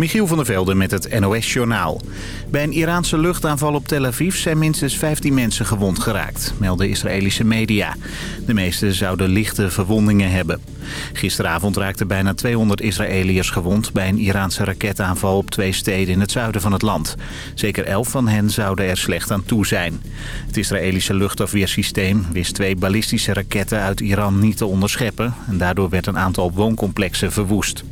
Michiel van der Velde met het NOS-journaal. Bij een Iraanse luchtaanval op Tel Aviv zijn minstens 15 mensen gewond geraakt, melden Israëlische media. De meeste zouden lichte verwondingen hebben. Gisteravond raakten bijna 200 Israëliërs gewond bij een Iraanse raketaanval op twee steden in het zuiden van het land. Zeker 11 van hen zouden er slecht aan toe zijn. Het Israëlische luchtafweersysteem wist twee ballistische raketten uit Iran niet te onderscheppen en daardoor werd een aantal wooncomplexen verwoest.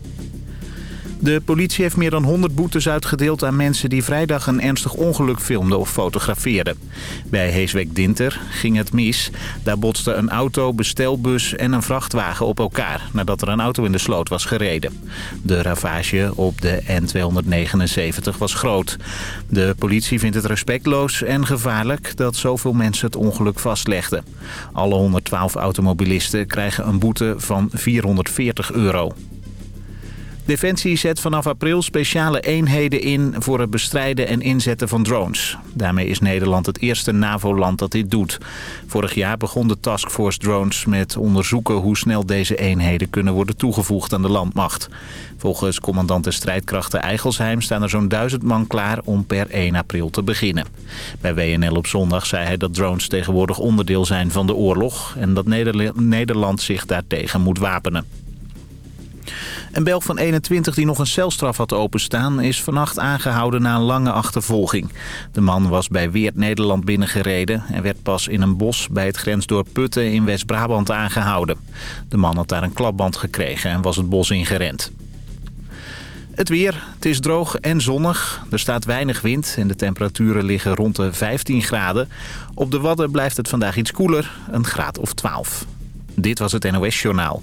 De politie heeft meer dan 100 boetes uitgedeeld aan mensen die vrijdag een ernstig ongeluk filmden of fotografeerden. Bij Heeswijk-Dinter ging het mis. Daar botsten een auto, bestelbus en een vrachtwagen op elkaar nadat er een auto in de sloot was gereden. De ravage op de N279 was groot. De politie vindt het respectloos en gevaarlijk dat zoveel mensen het ongeluk vastlegden. Alle 112 automobilisten krijgen een boete van 440 euro. Defensie zet vanaf april speciale eenheden in voor het bestrijden en inzetten van drones. Daarmee is Nederland het eerste NAVO-land dat dit doet. Vorig jaar begon de Taskforce Drones met onderzoeken hoe snel deze eenheden kunnen worden toegevoegd aan de landmacht. Volgens commandant de strijdkrachten Eigelsheim staan er zo'n duizend man klaar om per 1 april te beginnen. Bij WNL op zondag zei hij dat drones tegenwoordig onderdeel zijn van de oorlog en dat Nederland zich daartegen moet wapenen. Een Belg van 21 die nog een celstraf had openstaan... is vannacht aangehouden na een lange achtervolging. De man was bij Weert Nederland binnengereden... en werd pas in een bos bij het grensdorp Putten in West-Brabant aangehouden. De man had daar een klapband gekregen en was het bos ingerend. Het weer. Het is droog en zonnig. Er staat weinig wind en de temperaturen liggen rond de 15 graden. Op de Wadden blijft het vandaag iets koeler, een graad of 12. Dit was het NOS Journaal.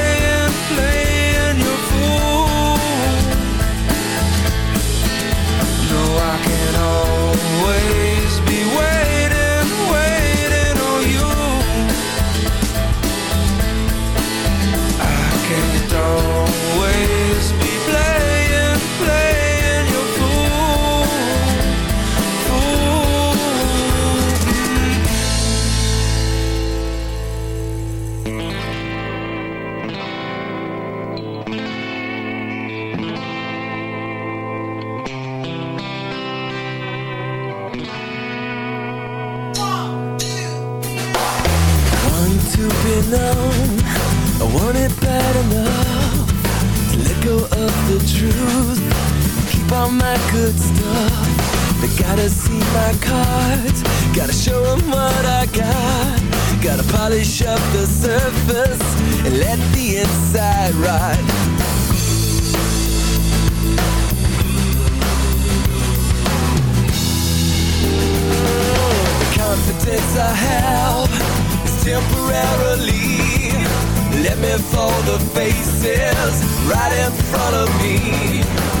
No, all my good stuff. They gotta see my cards. Gotta show them what I got. Gotta polish up the surface And let the inside ride. The confidence I have Is temporarily Let me fold the faces right in front of me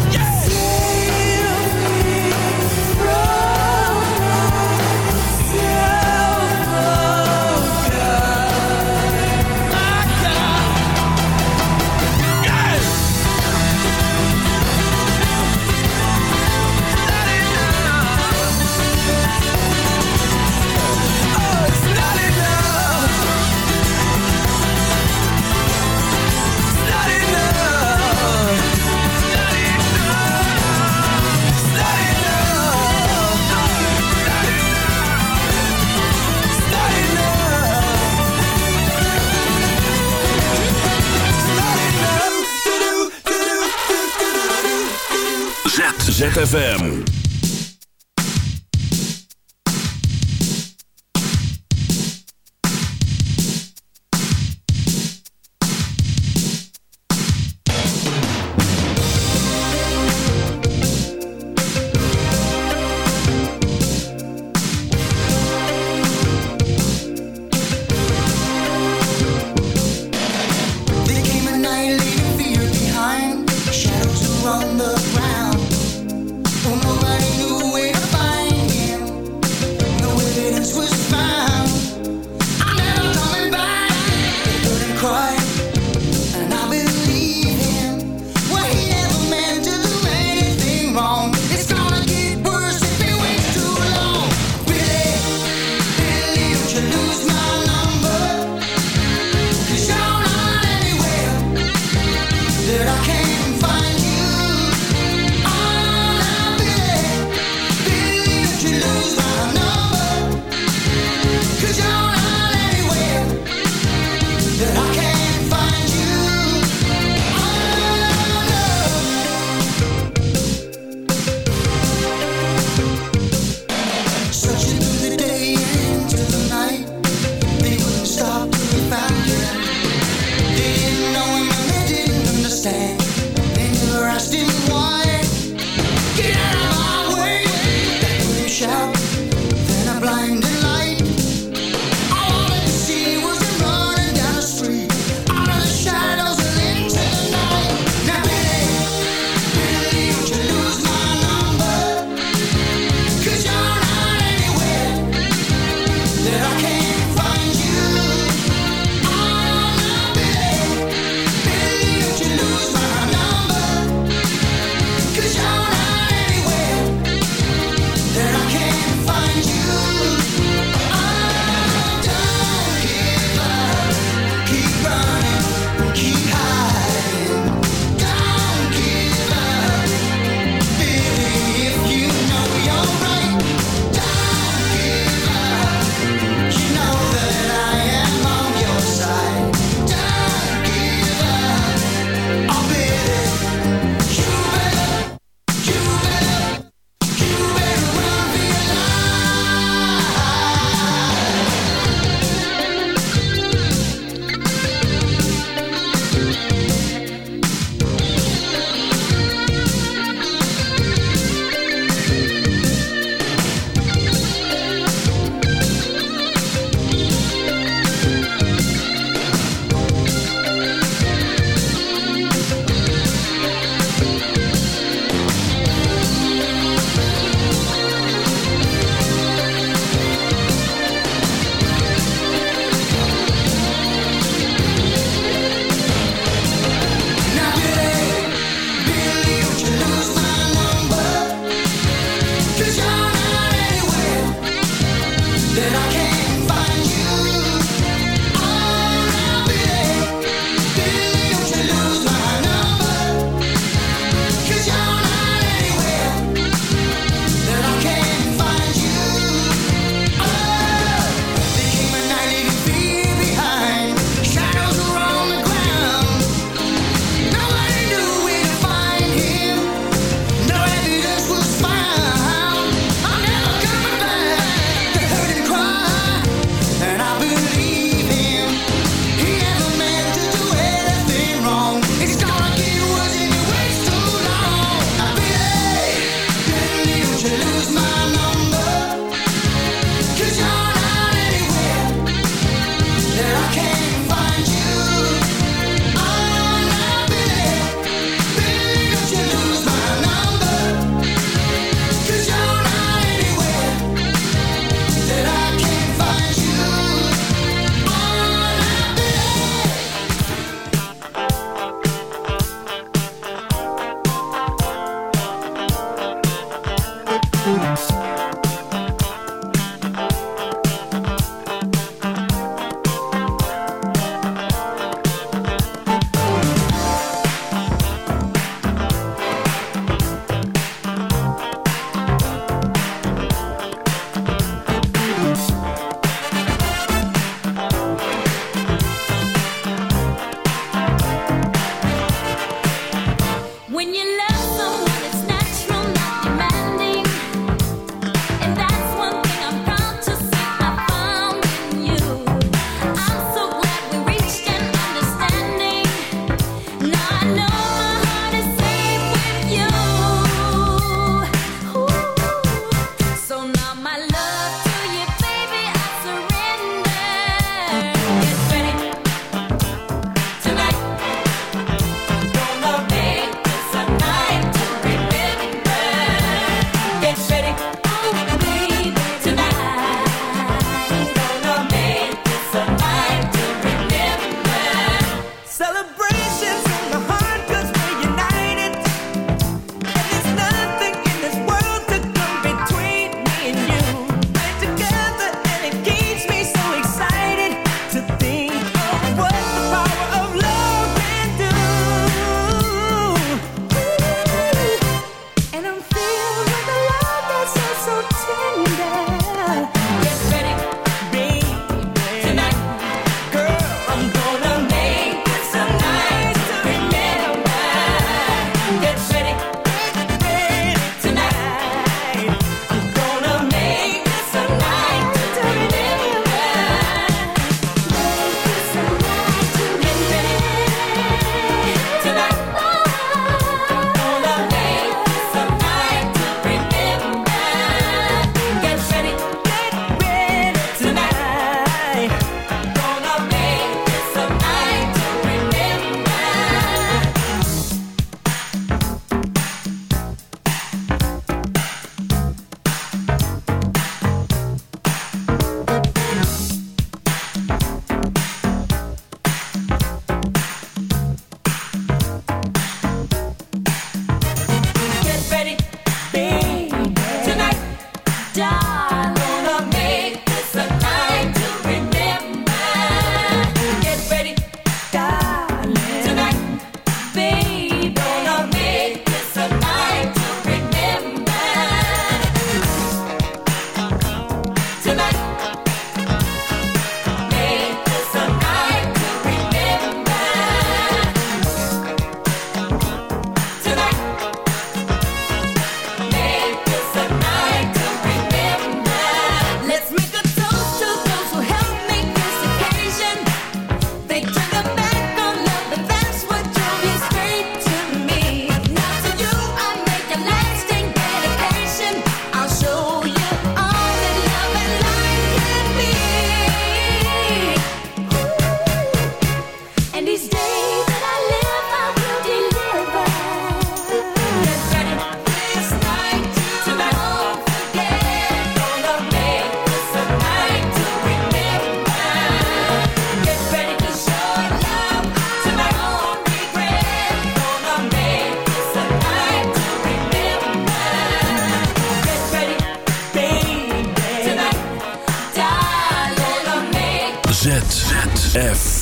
ZFM.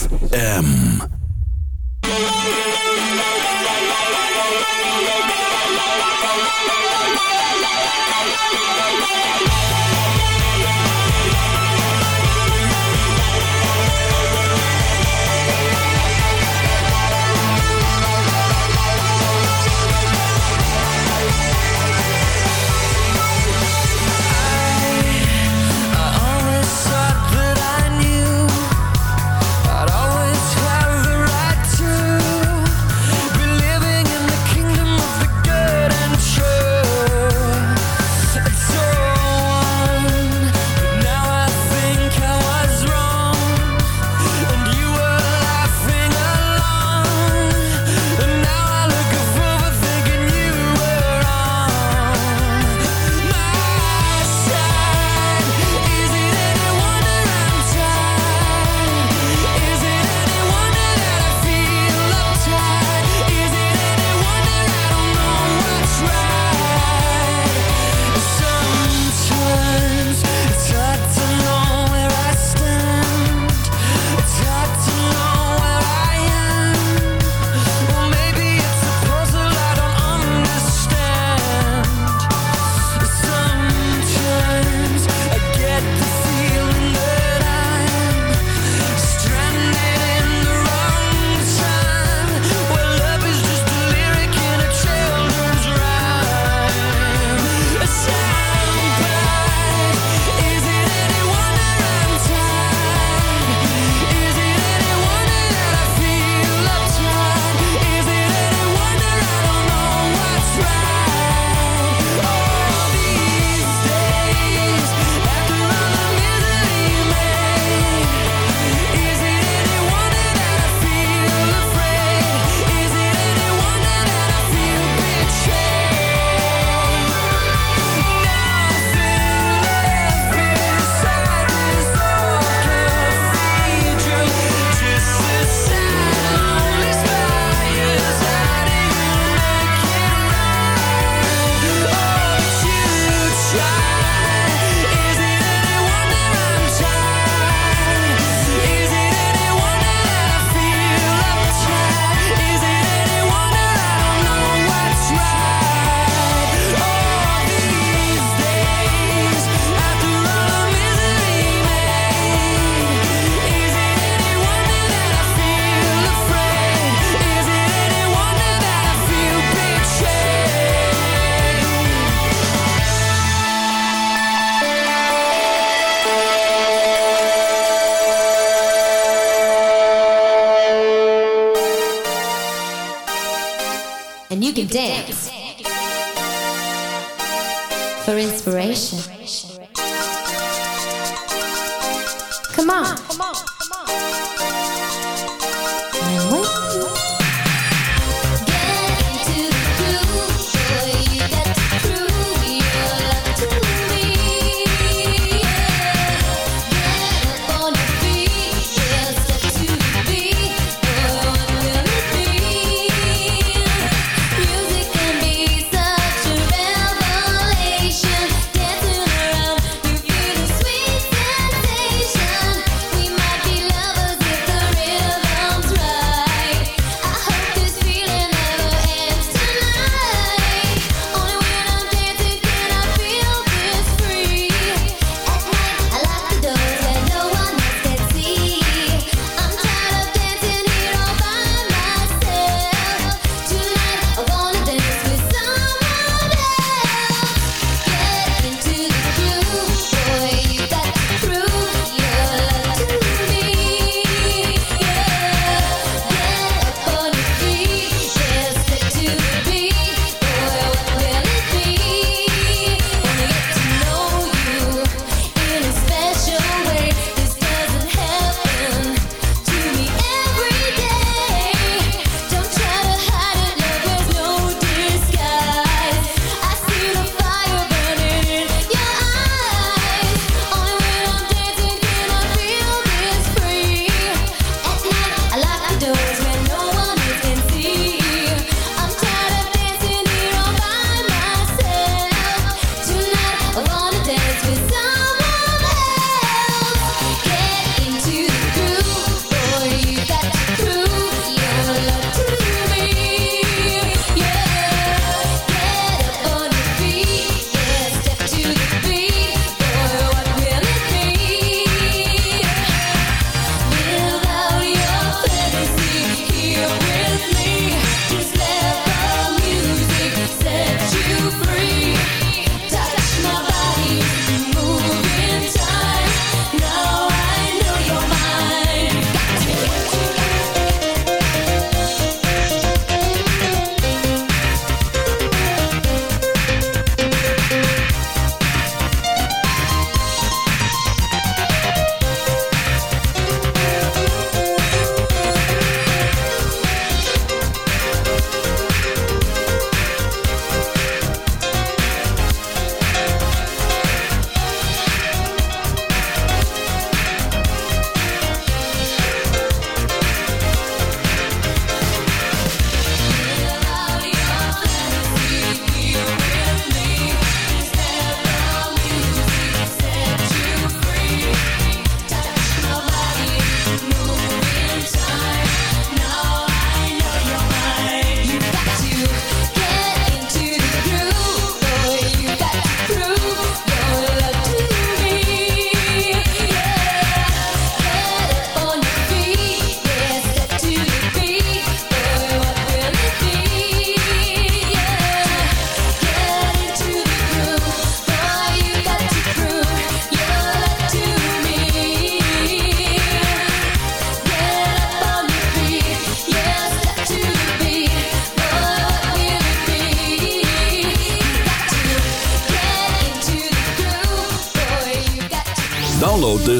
ZFM.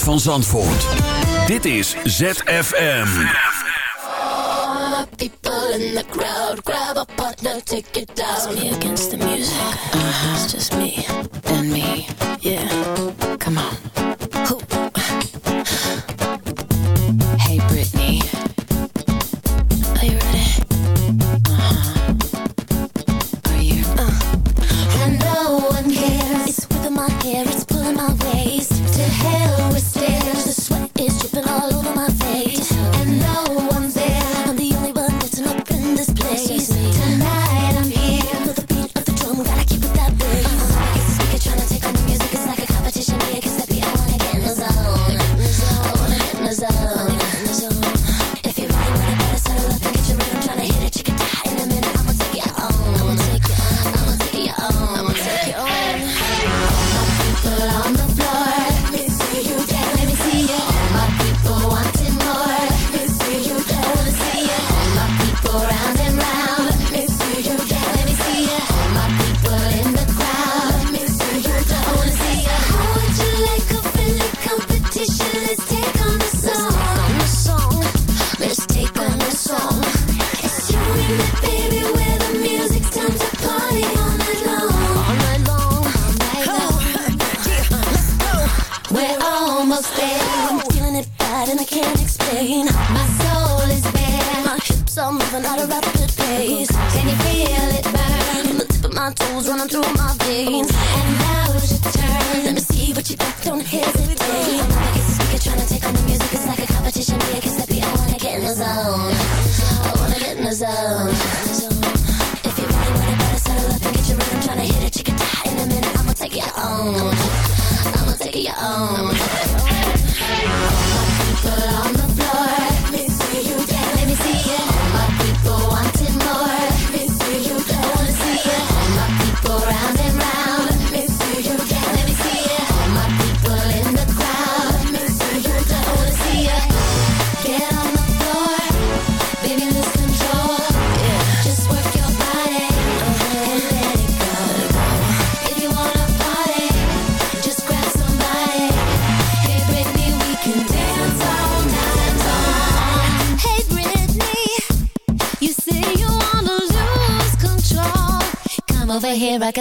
van Zandvoort. Dit is ZFM. Take it down.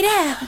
Get out!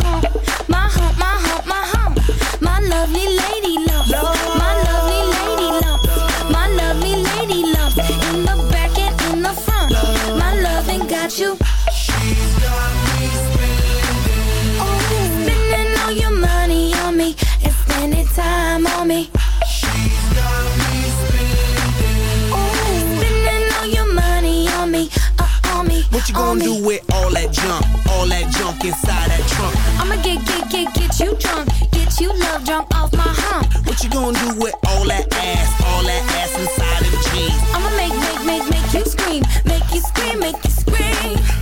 Do with all that junk, all that junk inside that trunk? I'ma get, get, get, get you drunk, get you love drunk off my hump. What you gonna do with all that ass, all that ass inside them jeans? I'ma make, make, make, make you scream, make you scream, make you scream.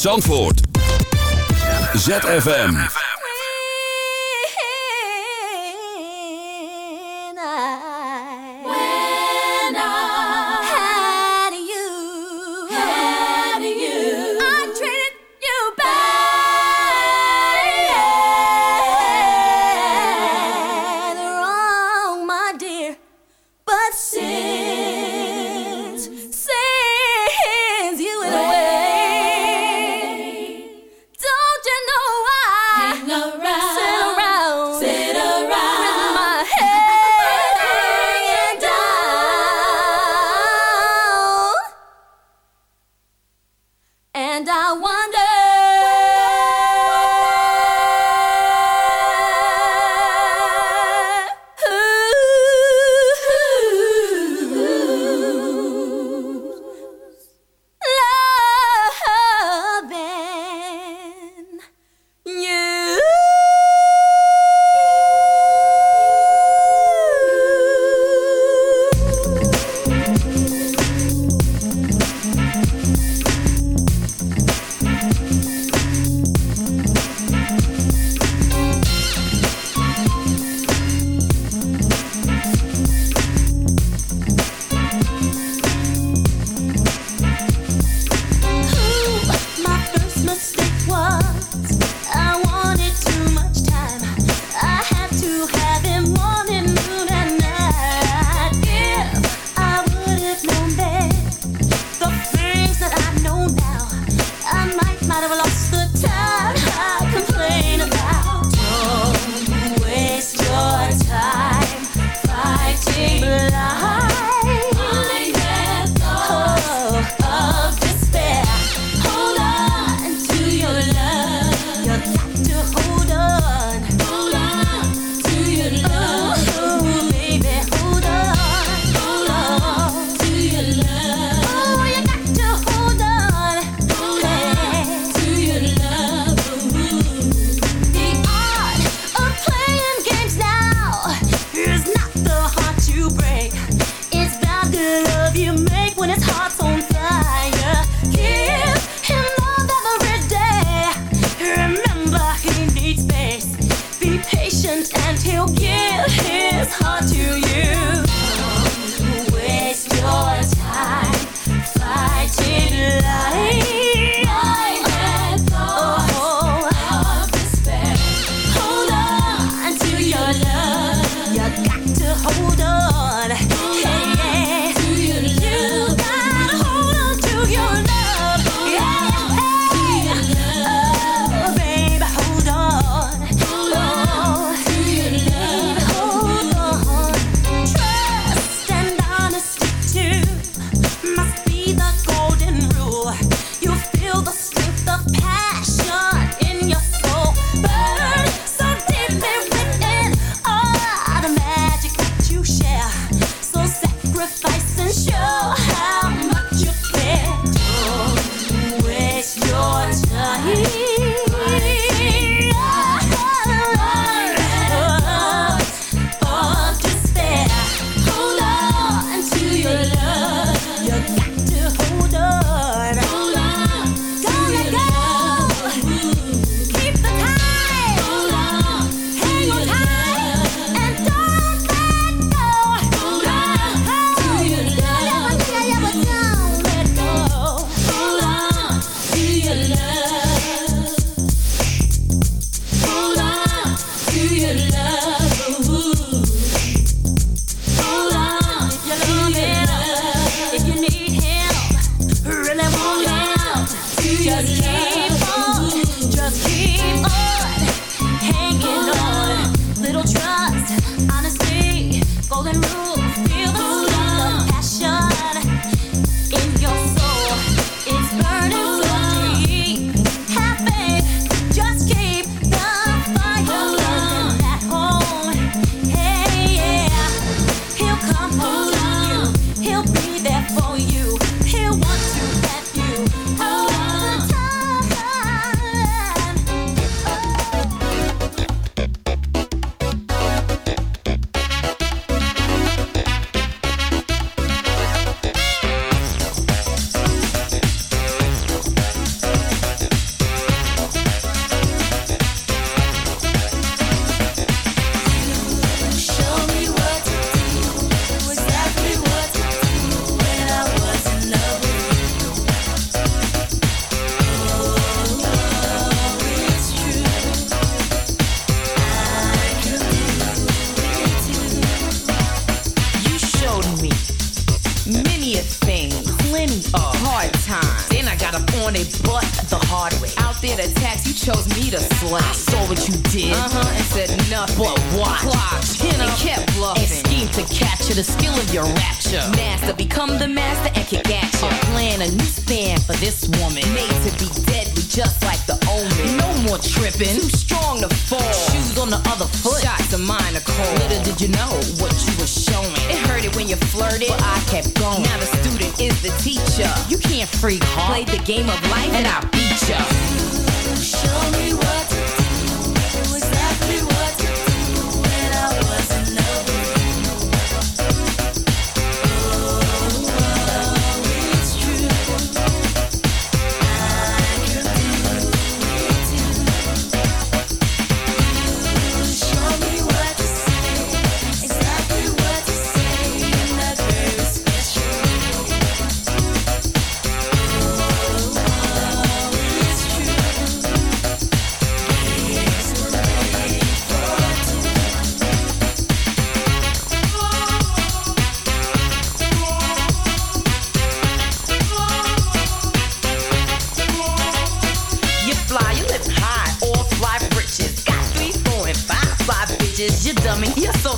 Zandvoort. ZFM.